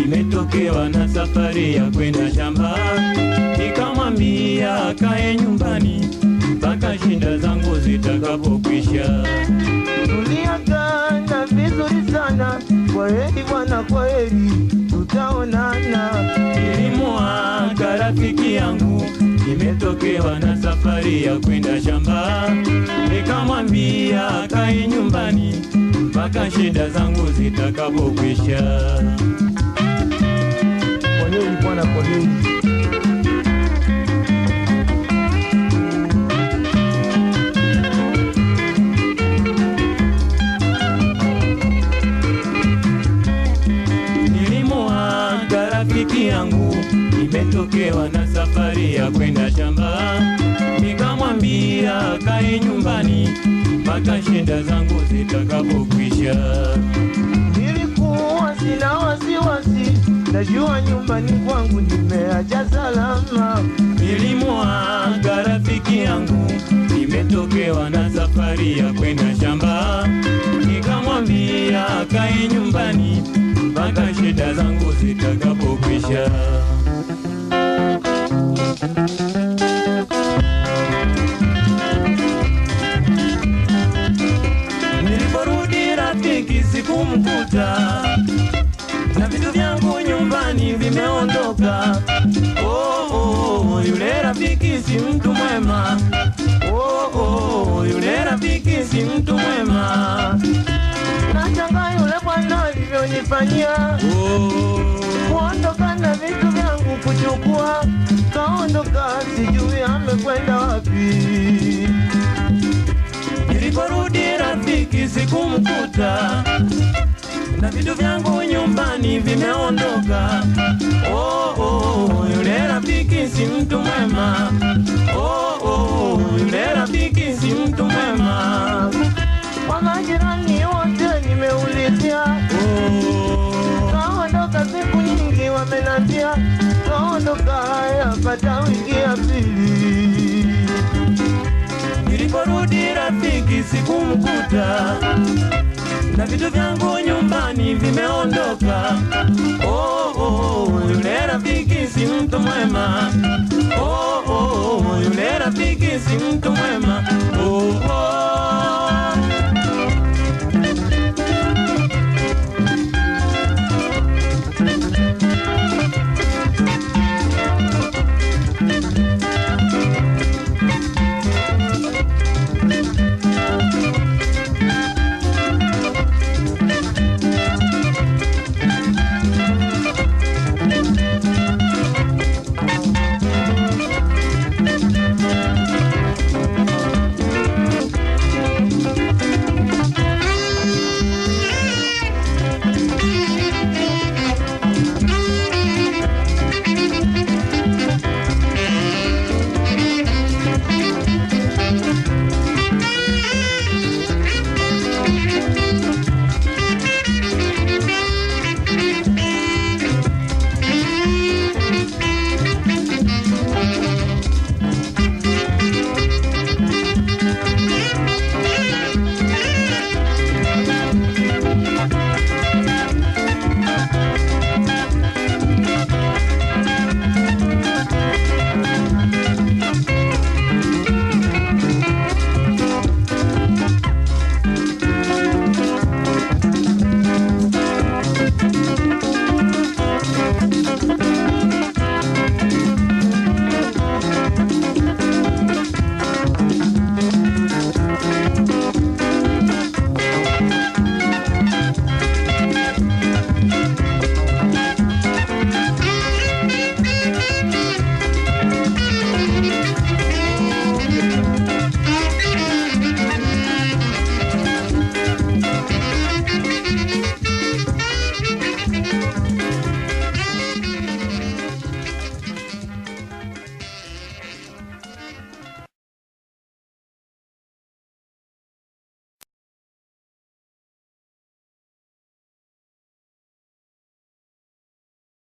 nimetokewa na safari ya kwenda shamba, nikamwambia kae nyumbani mpaka shinda zangu zitakapokwisha. Tuliagana vizuri sana, kwaheri bwana, kwaheri, tutaonana. Nilimwaga rafiki yangu, nimetokewa na safari ya kwenda shamba, nikamwambia kae nyumbani mpaka shinda zangu zitakapokwisha. Bwana, kwaheri. Nilimuaga rafiki yangu, nimetokewa na safari ya kwenda shamba, nikamwambia kae nyumbani mpaka shida zangu zitakapokwisha. Najua nyumbani kwangu nimeacha salama. Nilimwaga rafiki yangu, nimetokewa na safari ya kwenda shamba, nikamwambia akae nyumbani mpaka shida zangu zitakapokwisha. Niliporudi rafiki sikumkuta, vitu vyangu nyumbani vimeondoka. Oh, oh, yule rafiki si mtu mwema. Oh, oh, yule rafiki si mtu mwema. Nashangaa yule bwana alivyonifanyia, Oh, kuondoka na vitu vyangu kuchukua, kaondoka, sijui amekwenda wapi. niliporudi rafiki sikumkuta, na vitu vyangu nyumbani vimeondoka. Oh, oh, yule rafiki si mtu mwema. Oh, oh, yule rafiki si mtu mwema. Kwa majirani wote nimeulizia, Oh, kaondoka siku nyingi, wamenambia kaondoka, yapata wiki ya pili. niliporudi rafiki sikumkuta, na vitu vyangu nyumbani vimeondoka. Oh, oh, yule rafiki si mtu